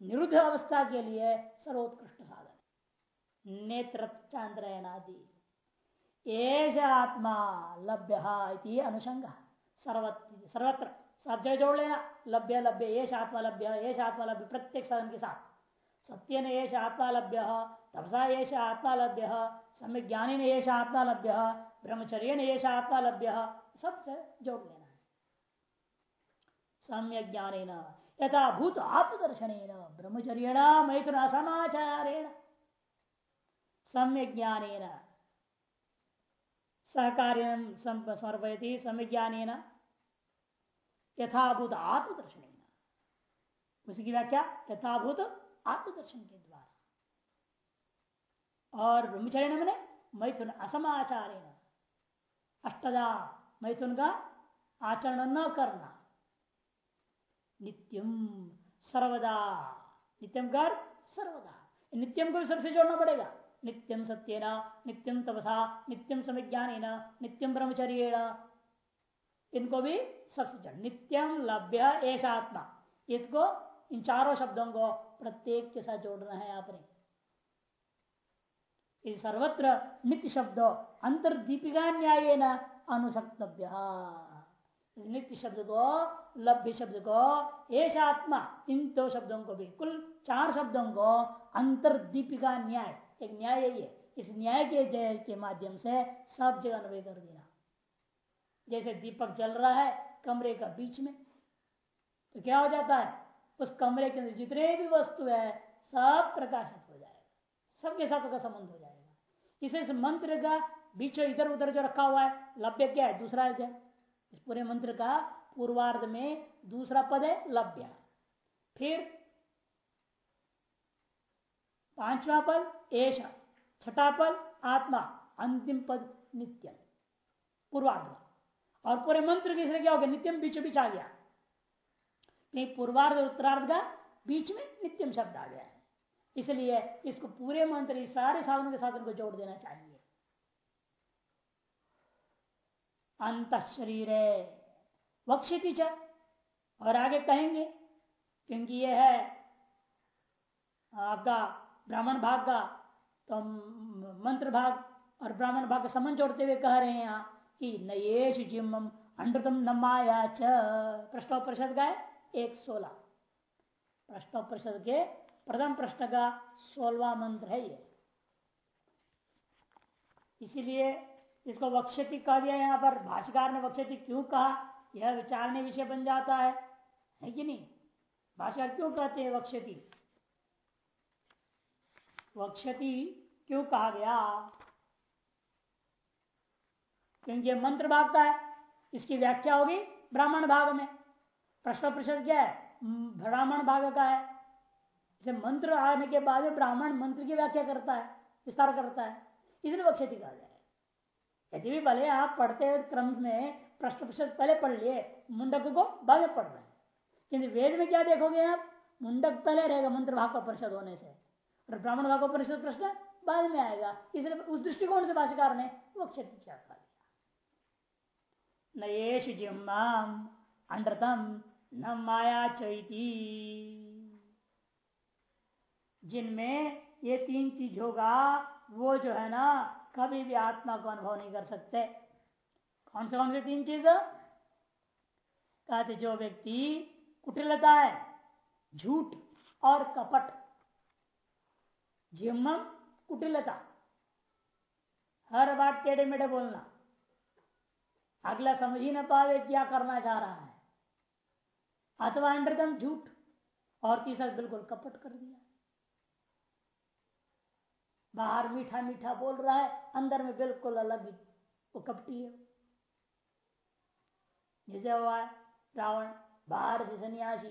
निरुद्ध अवस्था के लिए सर्वोत्कृष्ट साधन नेत्र चांद्रयनादि। एश आत्मा लभ्य अनुषंग सर्वत्र। सब जगह जोड़ लेना। लभ्य लभ्य, येष आत्मा, लभ्य, येष आत्मा, लभ्य, प्रत्येक साधन के साथ। सत्य ने येष आत्मा, लभ्य, तपसा येष आत्मा, लभ्य सम्य ज्ञानी ने येष आत्मा, लभ्य ब्रह्मचर्य ने येष आत्मा, लभ्य, सबसे जोड़ लेना है। सम्य ज्ञान यथा भूत आत्मदर्शन ब्रह्मचर्य मैथुन समाचारेण सम्य ज्ञान सहकार्य समर्पयती। सम्य ज्ञान यथाभूत आत्मदर्शन उसकी व्याख्या यथाभूत आत्मदर्शन के द्वारा। और ब्रह्मचर्य मैंने मैथुन असमाचारेण। अष्टदा मैथुन का आचरण न करना। नित्यम सर्वदा। नित्यम कर सर्वदा। नित्यम को सबसे जोड़ना पड़ेगा। नित्यम सत्येन नित्यम तपसा नित्यम समज्ञान नित्यम ब्रह्मचर्य इनको भी सबसे जोड़ नित्यम लभ्य ऐसा आत्मा। इसको इन चारों शब्दों को प्रत्येक के साथ जोड़ना है आपने इस सर्वत्र नित्य शब्द, अंतर्दीपिका न्याय न अनुसक्तव्य नित्य शब्द को, लभ्य शब्द को एश आत्मा, इन दो शब्दों को भी कुल चार शब्दों को अंतर्दीपिका न्याय। एक न्याय यही है। इस न्याय के जय के माध्यम से सब जगह अन्वय कर देना। जैसे दीपक जल रहा है कमरे का बीच में। तो क्या हो जाता है? उस कमरे के अंदर जितने भी वस्तु है, सब प्रकाशित हो जाएगा। सबके साथ उसका संबंध हो जाएगा। इसे इस मंत्र का बीच इधर उधर जो रखा हुआ है लभ्य क्या है? दूसरा है क्या? इस पूरे मंत्र का पूर्वार्ध में दूसरा पद है लभ्य फिर पांचवा पद एश छठा पद, आत्मा। अंतिम पद, नित्य। पूर्वार्ध। और पूरे मंत्र के क्या हो गया? नित्यम बीच बीच आ गया। नहीं, पूर्वार्ध उत्तरार्ध का बीच में नित्यम शब्द आ गया है। इसलिए इसको पूरे मंत्र सारे साधनों के साधन को जोड़ देना चाहिए। अंत शरीर वक्षिति और आगे कहेंगे, क्योंकि यह है आपका ब्राह्मण भाग का तो मंत्र भाग और ब्राह्मण भाग का संबंध जोड़ते हुए कह रहे हैं यहाँ। कि नयेश जिम अंडतम नमाया च। प्रश्नोपरिषद का एक सोलह। प्रश्नोपरिषद के प्रथम प्रश्न का सोलवा मंत्र है ये। इसीलिए इसको वक्षति कह दिया यहाँ पर। भाषिकार ने वक्षति क्यों कहा? यह विचारने विषय बन जाता है। है कि नहीं? भाषा क्यों कहते हैं वक्षति? वक्षति क्यों कहा गया? क्योंकि मंत्र भाग का है, इसकी व्याख्या होगी ब्राह्मण भाग में। प्रश्न प्रतिशत क्या है? ब्राह्मण भाग का है। जैसे मंत्र आने के बाद ब्राह्मण मंत्र की व्याख्या करता है, विस्तार करता है। इसलिए वक्षति कहा जाए यदि भी भले आप पढ़ते क्रम में, प्रश्न प्रतिशत पहले पढ़ लिए, मुंडक को बाद में पढ़ रहे हैं। किंतु वेद में क्या देखोगे आप? मुंडक पहले रहेगा मंत्र भाग का परिषद होने से। और ब्राह्मण भाग का परिषद प्रश्न बाद में आएगा। इसलिए उस दृष्टिकोण से भाषाकार ने वो क्षेत्र नयेश जिम्माम अंडतम न माया चैती। जिनमें ये तीन चीज़ होगा, वो जो है ना, कभी भी आत्मा को अनुभव नहीं कर सकते। कौन से कौन से तीन चीज़? कहते जो व्यक्ति कुटिलता है, झूठ और कपट जिम्म कुटिलता। हर बात टेढ़े मेढ़े बोलना। अगला समझ ही ना पावे क्या करना चाह रहा है। अथवा इंद्रदम झूठ और तीसरा बिल्कुल कपट कर दिया। बाहर मीठा मीठा बोल रहा है, अंदर में बिल्कुल अलग ही वो कपटी है। जैसे हुआ रावण बाहर से सन्यासी,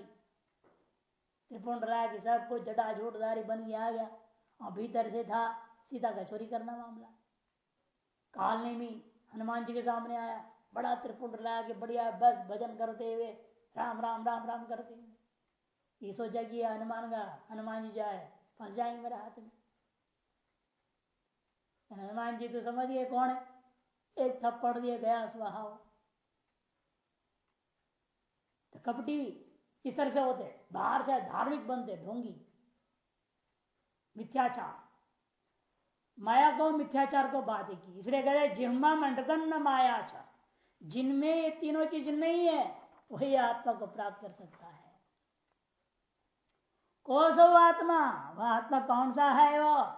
त्रिपुंड राय की सब कुछ जटा झूठदारी बन के आ गया, और भीतर से था सीता का चोरी करना मामला। कालने में हनुमान जी के सामने आया बड़ा त्रिपुंड ला के बढ़िया बस भजन करते हुए राम राम राम राम करते हुए। ये सोचा कि हनुमान का, हनुमान जी जाए, फंस जाएँगे मेरे हाथ में। हनुमान जी तो समझ गए कौन है। एक थप्पड़ दिए गया स्वभाव। तो कपटी इस तरह से होते, बाहर से धार्मिक बनते, ढोंगी। मिथ्याचार। माया को मिथ्याचार को की इसलिए कहते जिम्मा मंडतन न मायाचार जिनमें ये तीनों चीज़ नहीं है, वही आत्मा को प्राप्त कर सकता है। कौन सा आत्मा? वह आत्मा कौन सा है वो?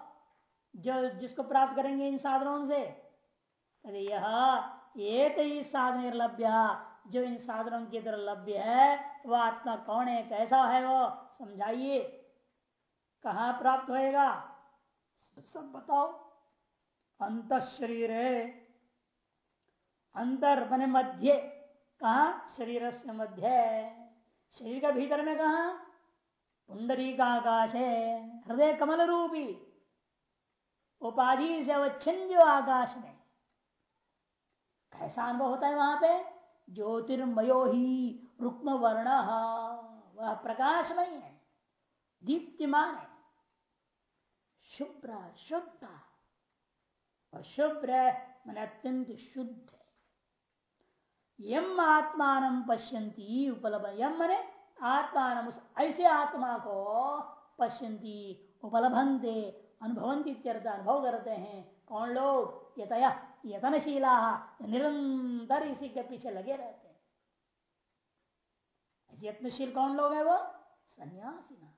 जो जिसको प्राप्त करेंगे इन साधनों से। अरे यह एक ही साधन लभ्य जो इन साधनों के लभ्य है, वह आत्मा कौन है, कैसा है वो, समझाइए। कहा प्राप्त होएगा? सब बताओ। अंत शरीर अंतर बने मध्य। कहा? शरीर से मध्य। शरीर का भीतर में कहा? पुंडरी का आकाश है। हृदय कमल रूपी उपाधि से अवच्छिन्न जो आकाश में। कैसा अनुभव होता है वहाँ पे? ज्योतिर्मयो ही रुक्म वर्ण वह प्रकाशमय है। दीप्तिमान है। शुभ्र शुद्ध और शुभ्र मन अत्यंत शुद्ध यम आत्मान पश्यंती उपलब्ध। यम मने आत्मान ऐसे आत्मा को पश्यंती उपलब्धते अनुभवंती अनुभव करते हैं। कौन लोग? यतया, यतनशीला, निरंतर इसी के पीछे लगे रहते हैं। यत्नशील कौन लोग है वो? सन्यासी ना।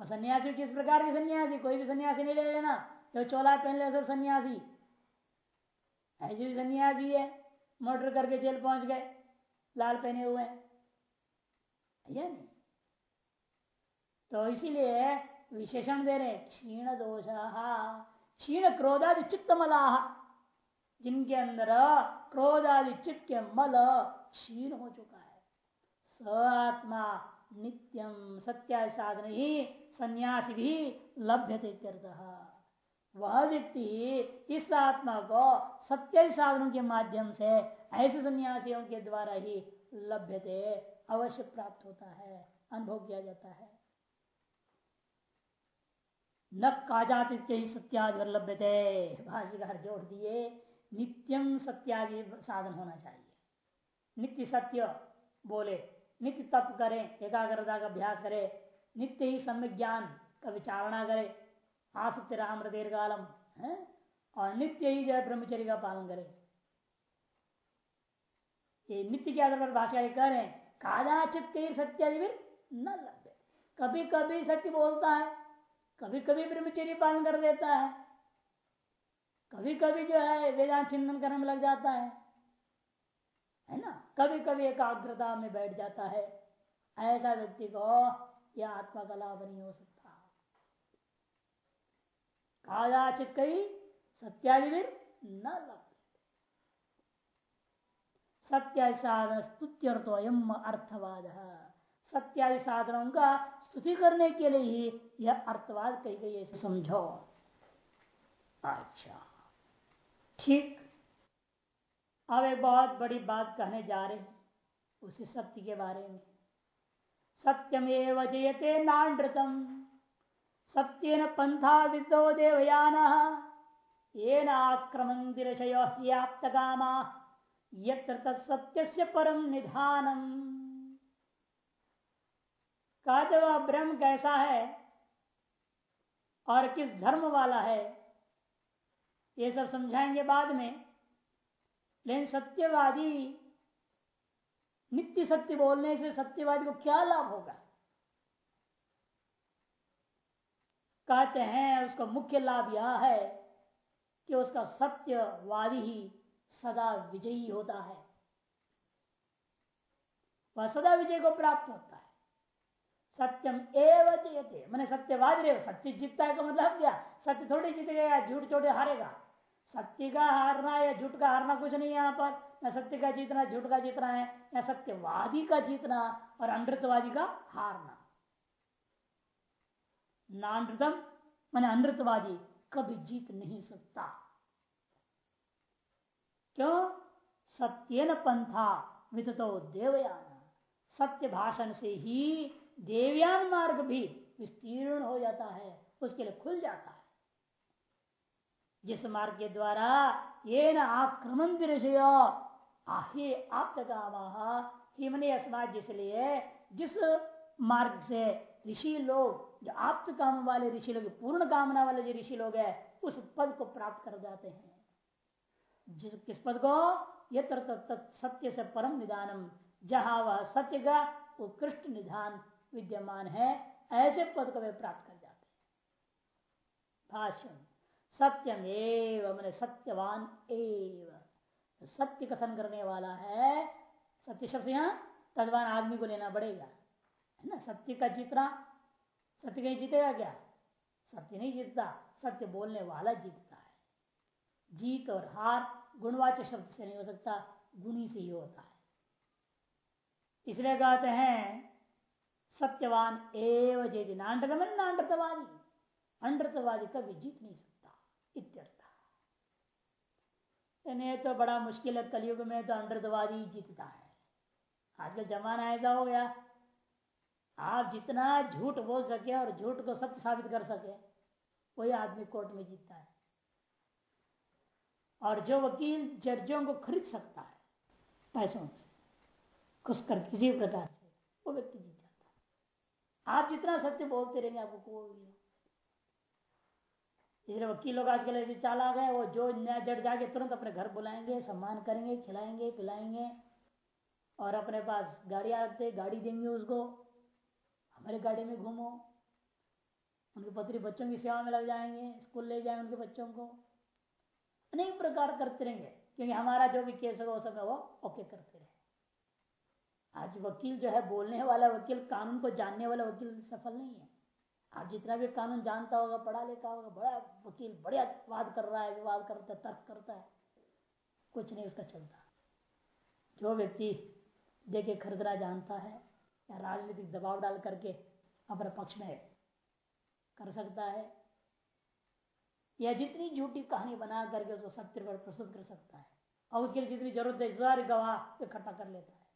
वो सन्यासी किस प्रकार के सन्यासी? कोई भी सन्यासी नहीं ले लेना। जो चोला पहन ले सब सन्यासी। ऐसे भी सन्यासी है। मर्डर करके जेल पहुँच गए। लाल पहने हुए नहीं तो इसीलिए विशेषण दे रहे क्षीण दोष, क्षीण क्रोधादि चित्त मलाह जिनके अंदर क्रोधादि चित्त के मल क्षीण हो चुका है। स आत्मा नित्यम सत्या साधन ही सन्यासी भी लभ्य वह व्यक्ति इस आत्मा को सत्य साधनों के माध्यम से, ऐसे सन्यासियों के द्वारा ही लभ्यते, अवश्य प्राप्त होता है, अनुभव किया जाता है। न काजातिथ्य ही लभ्य थे भाष्यकार जोड़ दिए नित्यम सत्यादि साधन होना चाहिए। नित्य सत्य बोले, नित्य तप करें, एकाग्रता का अभ्यास करे, नित्य ही सम्य ज्ञान का विचारणा करे आसक्त राम दीर्घालम है और नित्य ही जो है ब्रह्मचर्य का पालन करे ये नित्य के आधार पर भाषा कह रहे हैं कादाचित कई सत्यादि न लभ्य कभी कभी सत्य बोलता है कभी कभी ब्रह्मचर्य पालन कर देता है कभी कभी जो है वेदांत चिंतन करने में लग जाता है है ना कभी कभी एकाग्रता में बैठ जाता है ऐसा व्यक्ति को यह आत्मा का लाभ नहीं हो सकता कादाचित कई सत्यादि न लग सत्या साधन स्तुत्यर्थोयम अर्थवाद। सत्यादि साधनों का स्तुति करने के लिए ही यह अर्थवाद कही गई ऐसे समझो। अच्छा ठीक। अब एक बहुत बड़ी बात कहने जा रहे हैं, उसी सत्य के बारे में। सत्यमेव जयते नानृतम। सत्य न पंथा विदो देवयान। ये नाक्रमण दिशयोप्त कामा यत्र सत्य परम निधानम कहते वह ब्रह्म कैसा है? और किस धर्म वाला है? ये सब समझाएँगे बाद में। लेकिन सत्यवादी, नित्य सत्य बोलने से सत्यवादी को क्या लाभ होगा? कहते हैं, उसका मुख्य लाभ यह है कि उसका सत्यवादी ही सदा विजयी होता है। वह सदा विजय को प्राप्त होता है। सत्यम एव जयते, मैंने सत्यवाद रहे सत्य जीतता है का मतलब क्या? सत्य थोड़ी जीत गया झूठ छोटे हारेगा? सत्य का हारना या झूठ का हारना कुछ नहीं यहाँ पर। न सत्य का जीतना, झूठ का जीतना है या सत्यवादी का जीतना और अमृतवादी का हारना। नानृतम, मैंने अनृतवादी, कभी जीत नहीं सकता। क्यों? सत्य न पंथा विदतो देवयान। सत्य भाषण से ही देवयान मार्ग भी विस्तीर्ण हो जाता है, उसके लिए खुल जाता है। जिस मार्ग के द्वारा ये न आक्रमण ऋषय आहे आप हिमने अस्मात जिसलिए जिस मार्ग से ऋषि लोग जो आप्त काम वाले ऋषि लोग, पूर्ण कामना वाले जो ऋषि लोग है, उस पद को प्राप्त कर जाते हैं। जिस, किस पद को? यत्र सत्य से परम निदानम जहाँ वह सत्य का उत्कृष्ट निधान विद्यमान है, ऐसे पद को वे प्राप्त कर जाते हैं। सत्यम एव मैंने सत्यवान एव। सत्य कथन करने वाला है, सत्य शब्द यहाँ तदवान आदमी को लेना पड़ेगा। है ना? सत्य का जीतना सत्य कहीं जीतेगा क्या? सत्य नहीं जीतता, सत्य बोलने वाला जीतता है। जीत और हार गुणवाचक शब्द से नहीं हो सकता, गुणी से ही होता है। इसलिए कहते हैं, सत्यवान एव जयति नांडगमन नांडतवादी। अंडतवादी कभी जीत नहीं सकता, इत्यर्थ। इन्हें तो बड़ा मुश्किल है कलयुग में तो अंडतवादी जीतता है। आजकल जमाना ऐसा हो गया आप जितना झूठ बोल सके और झूठ को सत्य साबित कर सके, वही आदमी कोर्ट में जीतता है। और जो वकील जड्जों को खरीद सकता है, पैसों से कुछ कर किसी प्रकार से, वो व्यक्ति जीत जाता है। आप जितना सत्य बोलते रहेंगे, आपको कोई इसलिए वकील लोग आजकल ऐसे चाला गए वो जो नया जड़ जाके तुरंत अपने घर बुलाएँगे, सम्मान करेंगे, खिलाएँगे, पिलाएँगे, और अपने पास गाड़ियाँ रखते गाड़ी देंगे उसको हमारे गाड़ी में घूमो। उनके पत्री बच्चों की सेवा में लग जाएँगे, स्कूल ले जाए उनके बच्चों को। अनेक प्रकार करते रहेंगे, क्योंकि हमारा जो भी केस होगा, वो वो ओके करते रहे। आज वकील जो है, बोलने वाला वकील, कानून को जानने वाला वकील सफल नहीं है। आप जितना भी कानून जानता होगा, पढ़ा लिखा होगा, बड़ा वकील, बढ़िया वाद कर रहा है, विवाद करता है, तर्क करता है, कुछ नहीं उसका चलता। जो व्यक्ति देखे खरीदना जानता है या राजनीतिक दबाव डाल करके अपने पक्ष में कर सकता है। या जितनी झूठी कहानी बना करके उसको सत्य पर प्रस्तुत कर सकता है। और उसके लिए जितनी ज़रूरत है, सारे गवाह इकट्ठा कर लेता है।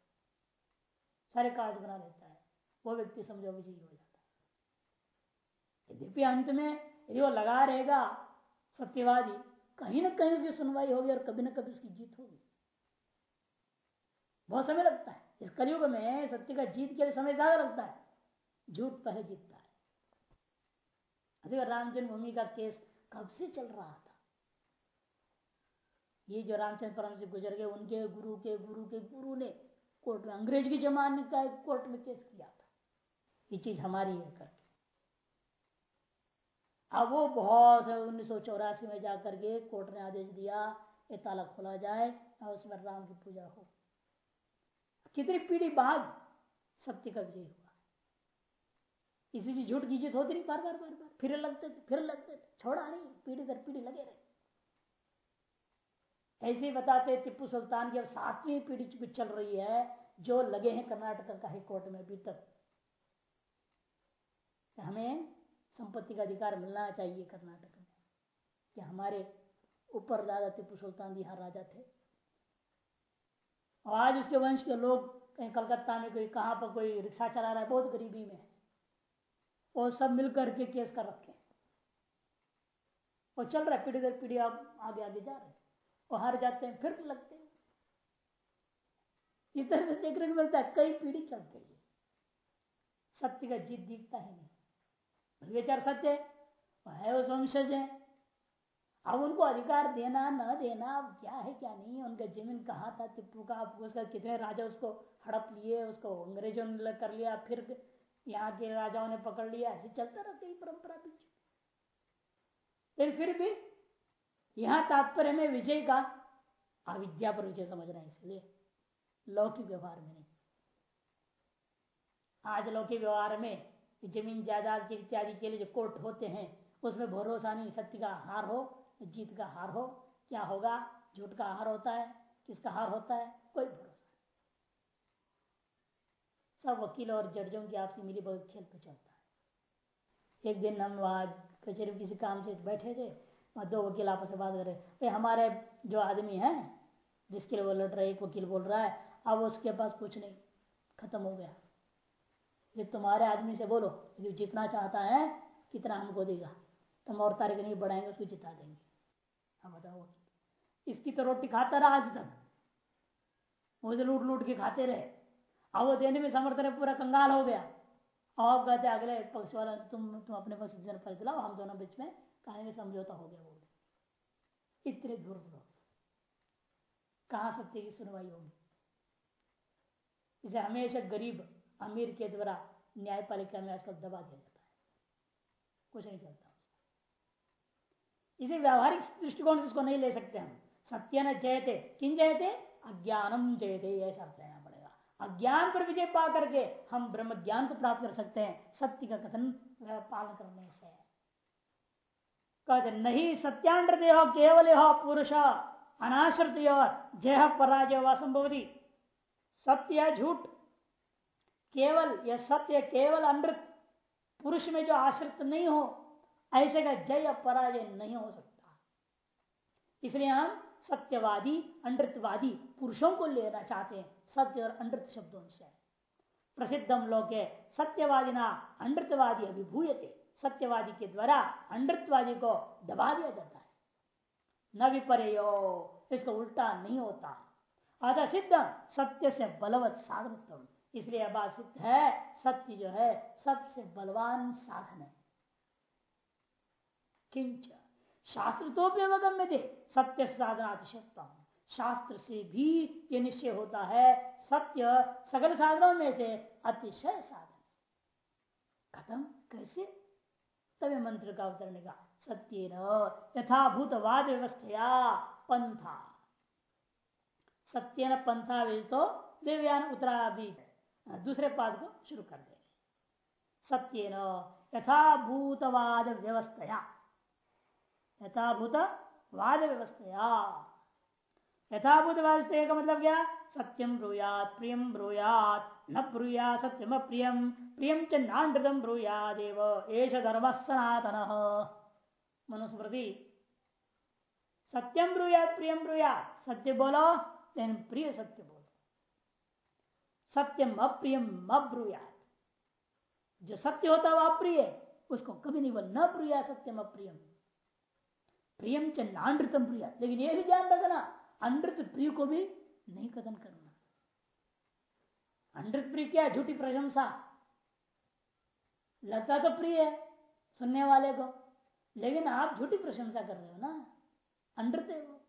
सारे कागज़ बना लेता है। वो व्यक्ति समझो विजयी हो जाता है। यद्यपि अंत में यदि वो लगा रहेगा, सत्यवादी, कहीं ना कहीं उसकी सुनवाई होगी और कभी ना कभी उसकी जीत होगी। बहुत समय लगता है। इस कलयुग में सत्य का जीत के लिए समय ज़्यादा लगता है। झूठ पहले जीतता है। अभी राम जन्मभूमि का केस कब से चल रहा था? ये जो रामचंद्र परम से गुजर गए, उनके गुरु के गुरु के गुरु ने कोर्ट में, अंग्रेज़ के जमाने का कोर्ट में केस किया था? ये चीज़ हमारी है करके। अब वो बहुत उन्नीस सौ चौरासी में जाकर के कोर्ट ने आदेश दिया, ये ताला खोला जाए, और उसमें राम की पूजा हो। कितनी पीढ़ी बाद सत्य का विजय हुआ इसी से झूठ की जीत होती बार बार बार बार। फिर लगते थे, फिर लगते थे। छोड़ा नहीं, पीढ़ी दर पीढ़ी लगे रहे। ऐसे ही बताते टिप्पू सुल्तान की, अब सातवीं पीढ़ी चल रही है, जो लगे हैं कर्नाटक का हाई कोर्ट में अभी तक। हमें संपत्ति का अधिकार मिलना चाहिए कर्नाटक में। कि हमारे ऊपर दादा टिप्पू सुल्तान जी, यहाँ राजा थे। और आज उसके वंश के लोग कहीं कलकत्ता में कोई कहाँ पर कोई रिक्शा चला रहा है, बहुत गरीबी में वो सब मिलकर के केस कर रखे और चल रहा है, पीढ़ी दर पीढ़ी आप आगे आगे जा रहे हैं। और हार जाते हैं, फिर लगते हैं। इस तरह से देखने को मिलता है, कई पीढ़ी चल गई है। सत्य का जीत दिखता है नहीं। विचार सत्य है उस वंशज है। अब उनको अधिकार देना न देना अब क्या है, क्या नहीं उनका ज़मीन कहाँ था, टिप्पू का उसका कितने राजा उसको हड़प लिए, उसको अंग्रेज़ों ने कर लिया, फिर यहाँ के राजाओं ने पकड़ लिया, ऐसे चलता रहता है परंपरा पीछे लेकिन फिर भी यहाँ तात्पर्य में विजय का अविद्या पर विजय समझ रहे हैं, इसलिए लौकिक व्यवहार में नहीं। आज लौकिक व्यवहार में ज़मीन, जायदाद के इत्यादि के लिए जो कोर्ट होते हैं, उसमें भरोसा नहीं, सत्य का हार हो जीत का हार हो, क्या होगा? झूठ का हार होता है, किसका हार होता है? कोई भरोसा सब वकील और जजों की आपसी मिली बहुत खेल पे चलता है। एक दिन हम वहाँ कचेरी किसी काम से बैठे थे, वहाँ दो वकील आपस में बात कर रहे हमारे जो आदमी है, जिसके लिए वो लड़ रहे एक वकील बोल रहा है, अब उसके पास कुछ नहीं, खत्म हो गया। जो तुम्हारे आदमी से बोलो जो जितना चाहता है, कितना हमको देगा? तुम और तारीख नहीं बढ़ाएँगे, उसको जिता देंगे। हम बताओ इसकी तो रोटी खाता रहा आज तक। वो लूट लूट के खाते रहे। अब वो देने में समर्थ रहे, पूरा कंगाल हो गया। और कहते अगले पक्ष वाला तुम तुम अपने पास पैसे दिलाओ हम दोनों बीच में कहेंगे समझौता हो गया बोल इतने दूर लोग। कहा सत्य की सुनवाई होगी? इसे हमेशा गरीब अमीर के द्वारा न्यायपालिका में आजकल दबा दिया जाता है। कुछ नहीं चलता। इसे व्यावहारिक दृष्टिकोण से इसको नहीं ले सकते हम। सत्य न जयते। किन जयते? अज्ञानम जयते, ऐसा लेना पड़ेगा। अज्ञान पर विजय पा करके हम ब्रह्म ज्ञान को प्राप्त कर सकते हैं। सत्य का कथन पालन करने से। कहते, नहीं सत्यांड देह केवल पुरुष अनाश्रित जय पराजय व संभवती। सत्य झूठ, केवल, यह सत्य केवल अमृत पुरुष में जो आश्रित नहीं हो ऐसे का जय पराजय नहीं हो सकता। इसलिए हम सत्यवादी अंडृतवादी पुरुषों को लेना चाहते हैं। सत्य और अंडृत शब्दों से। प्रसिद्धम लोग सत्यवादी ना अमृतवादी अभिभूयते। सत्यवादी के द्वारा अंडृतवादी को दबा दिया जाता है। न विपर्यो, इसका उल्टा नहीं होता। अतः सिद्ध, सत्य से बलवत साधन इसलिए बात सिद्ध है, सत्य जो है सबसे बलवान साधन है। किंच शास्त्र तो अवगम्य थे सत्य साधनातिशक्ता शास्त्र से भी ये निश्चय होता है, सत्य सगल साधनों में से अतिशय साधन। खत्म कैसे? तभी मंत्र का अवतरण का सत्य यथाभूतवाद व्यवस्थया पंथा। सत्य न पंथा वे तो देवयान उतरा भी दूसरे पाद को शुरू कर दे। सत्य न यथाभूतवाद व्यवस्थया यथाभूत वाद व्यवस्था यथाभूत व्यवस्था का मतलब क्या? सत्यम ब्रूयात प्रियम ब्रूयात, न ब्रूया सत्यम प्रियम प्रियम च नानृतम ब्रूयादेव, एष धर्म सनातन। मनुस्मृति। सत्यम ब्रूयात प्रियम ब्रूयात, सत्य बोलो लेकिन प्रिय सत्य बोलो। सत्यम अप्रियम अब्रूयात। जो सत्य होता है वह अप्रिय उसको कभी नहीं बोल न प्रिया सत्यम अप्रियम। प्रियम च नानृतम प्रिय। लेकिन यह भी ध्यान रखना, अनृत प्रिय को भी नहीं कथन करना। अनृत प्रिय क्या झूठी प्रशंसा। लगता तो प्रिय है, सुनने वाले को। लेकिन आप झूठी प्रशंसा कर रहे हो ना। अनृत है वो।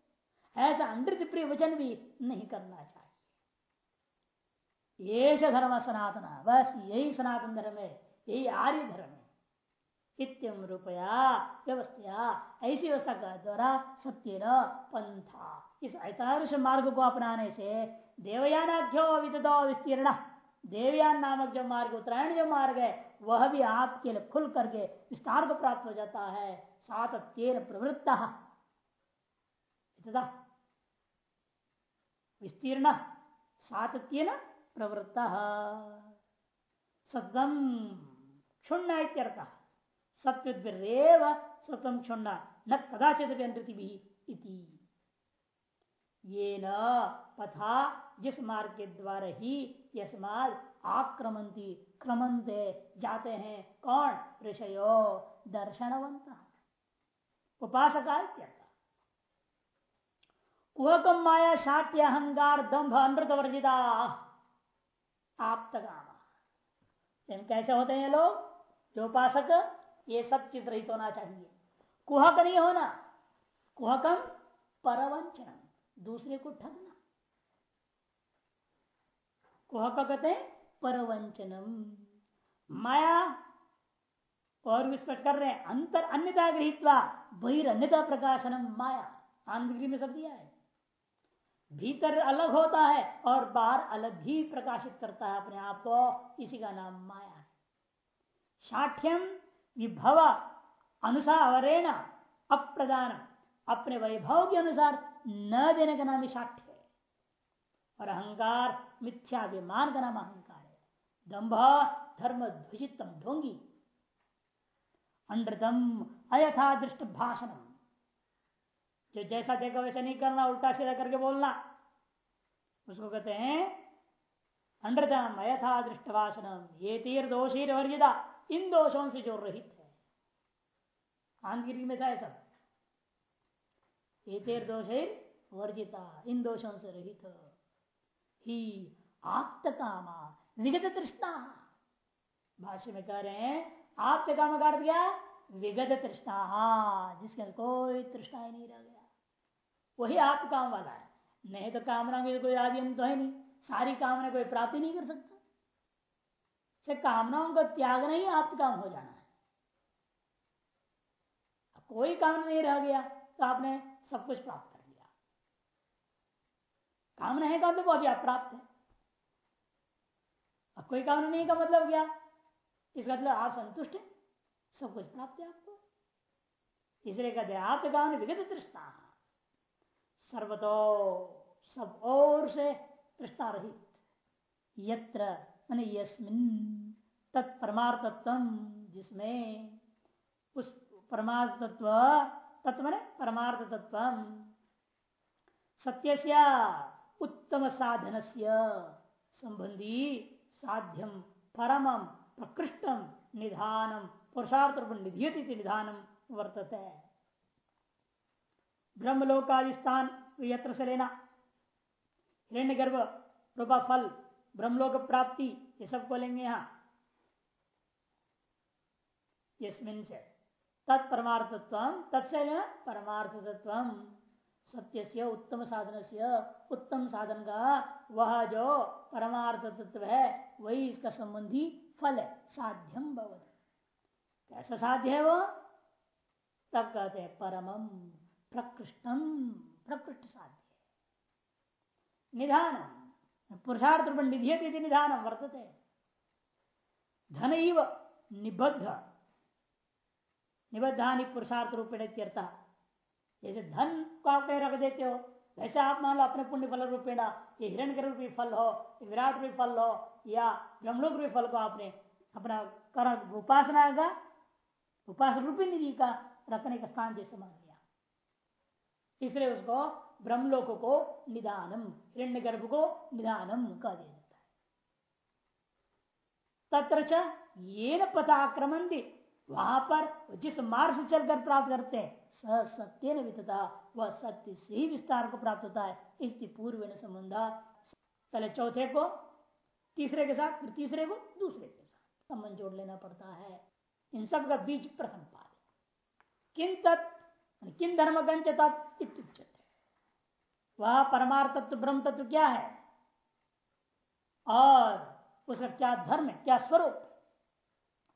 ऐसा अनृत प्रिय वचन भी नहीं करना चाहिए। ये धर्म सनातन बस यही सनातन धर्म है, यही आर्य धर्म है। इत्यम रूपया व्यवस्था ऐसी व्यवस्था का द्वारा सत्य न पंथा इस ऐतादृश मार्ग को अपनाने से देवयानाख्यो विदो विस्तीर्ण। देवयान नामक जो मार्ग, उत्तरायण जो मार्ग है, वह भी आपके लिए खुल करके विस्तार को प्राप्त हो जाता है। सात तेन प्रवृत्त विस्तीर्ण। सातत्यन प्रवृत्त। सदम क्षुण्ण इत्यर्थ। सत्युद्रेव सतम क्षुण्ण न कदाचित भी इति। ये न पथा जिस मार्ग के द्वारा ही यस्माद आक्रमंती क्रमंते जाते हैं कौन ऋषयो दर्शनवंत उपासका कुहकम माया शाट्य अहंकार दंभ अमृत वर्जिता आप तक कैसे होते हैं लोग? जो उपासक ये सब चीज़ रहित होना चाहिए। कुहक नहीं होना। कुहकम परवंचनम, दूसरे को ठगना। कुहक कहते हैं परवंचनम। माया और भी स्पष्ट कर रहे हैं। अंतर अन्यता गृहित्वा बहिर्न्यता प्रकाशनम माया। आंध्र में सब दिया है। भीतर अलग होता है और बाहर अलग ही प्रकाशित करता है अपने आप को। इसी का नाम माया है। साठ्यम विभव अनुसारेण अप्रदान। अपने वैभव के अनुसार न देने का नाम साठ्य है। और अहंकार, मिथ्याभिमान का नाम अहंकार है। दंभ धर्म ध्वजितम ढोंगी। अंडतम अयथा दृष्ट भाषण जो जैसा देखा वैसा नहीं करना, उल्टा सीधा करके बोलना। उसको कहते हैं अंडतम अयथा दृष्ट भाषण ये तीर दोषीर वर्जिता इन दोषों से जो रहित है। आंगिरी में था ऐसा। ये तीर दोषीर वर्जिता इन दोषों से रहित। ही आप्त कामा विगत तृष्णा भाष्य में कह रहे हैं आपके काम का अर्थ क्या विगत तृष्णा जिसके कोई तृष्णा ही नहीं रह गया। वही आप काम वाला है। नहीं तो कामना में कोई आदि तो है नहीं। सारी कामना कोई प्राप्ति नहीं कर सकता। से कामनाओं का त्यागना ही आप काम हो जाना है। कोई काम नहीं रह गया तो आपने सब कुछ प्राप्त कर लिया। कामना है का तो वो अभी प्राप्त है। अब कोई कामना नहीं का मतलब क्या? इसका मतलब आप संतुष्ट है। सब कुछ प्राप्त है आपको। इसलिए कहते आप गाँव विगत तृष्णा। सर्वतो सब और से तृष्णा रहित। यत्र मान यस्मिन जिसमें। उस परमार्थ तत्व तत्व परमार्थ तत्व सत्य उत्तम साधन से संबंधी साध्यम परमम प्रकृष्टम निधानम पुरुषार्थ निधियति निधानम वर्तते। ब्रह्मलोकादिस्थान यत्र से लेना हिरण्य गर्भ रूपा फल ब्रह्मलोक प्राप्ति, ये सबको लेंगे यहाँ। यस्मिन से तत्परमार्थत्व तत्से परमार्थ तत्व सत्य से उत्तम साधन से उत्तम साधन का, वह जो परमार्थ तत्व है, वही इसका संबंधी फल है साध्यम भवत। कैसा साध्य है वो? तब कहते हैं परमम प्रकृष्टम प्रकृष्ट साध्य निधान पुरुषार्थ रूप निधियत निधान वर्तते। धन निबद्ध। निबद्धानी पुरुषार्थ रूपेण जैसे धन को आप कहीं रख देते हो, वैसे आप मान लो अपने पुण्य फल रूपेण ये हिरण रूपी फल हो विराट रूपी फल हो, या ब्रह्मलोक रूपी फल को आपने अपना कर उपासना का उपासना रूपी निधि का रखने का स्थान जैसे मान लिया। इसलिए उसको ब्रह्मलोक को निदानम। हिरण्य गर्भ को निदानम कह दिया जाता है। तत्र ये न पथाक्रमण वहाँ पर जिस मार्ग से चलकर प्राप्त करते हैं सत्य न वह सत्य से ही विस्तार को प्राप्त होता है। इसकी पूर्व न संबंध। पहले चौथे को, तीसरे के साथ, फिर तीसरे को, दूसरे के साथ। संबंध जोड़ लेना पड़ता है। इन सब का बीच प्रथम पाद किन तत्व किन धर्म गंच तत्व वह परमार्थ तत्व ब्रह्म तत्व क्या है? और उसका क्या धर्म है? क्या स्वरूप?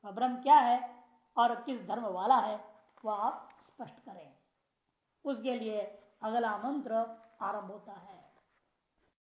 ब्रह्म क्या है? और किस धर्म वाला है? वह आप स्पष्ट करें। उसके लिए अगला मंत्र आरंभ होता है।